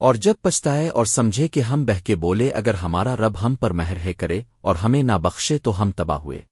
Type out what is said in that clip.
اور جب پچھتائے اور سمجھے کہ ہم بہ کے بولے، اگر ہمارا رب ہم پر مہر ہے کرے اور ہمیں نہ بخشے تو ہم تباہ ہوئے۔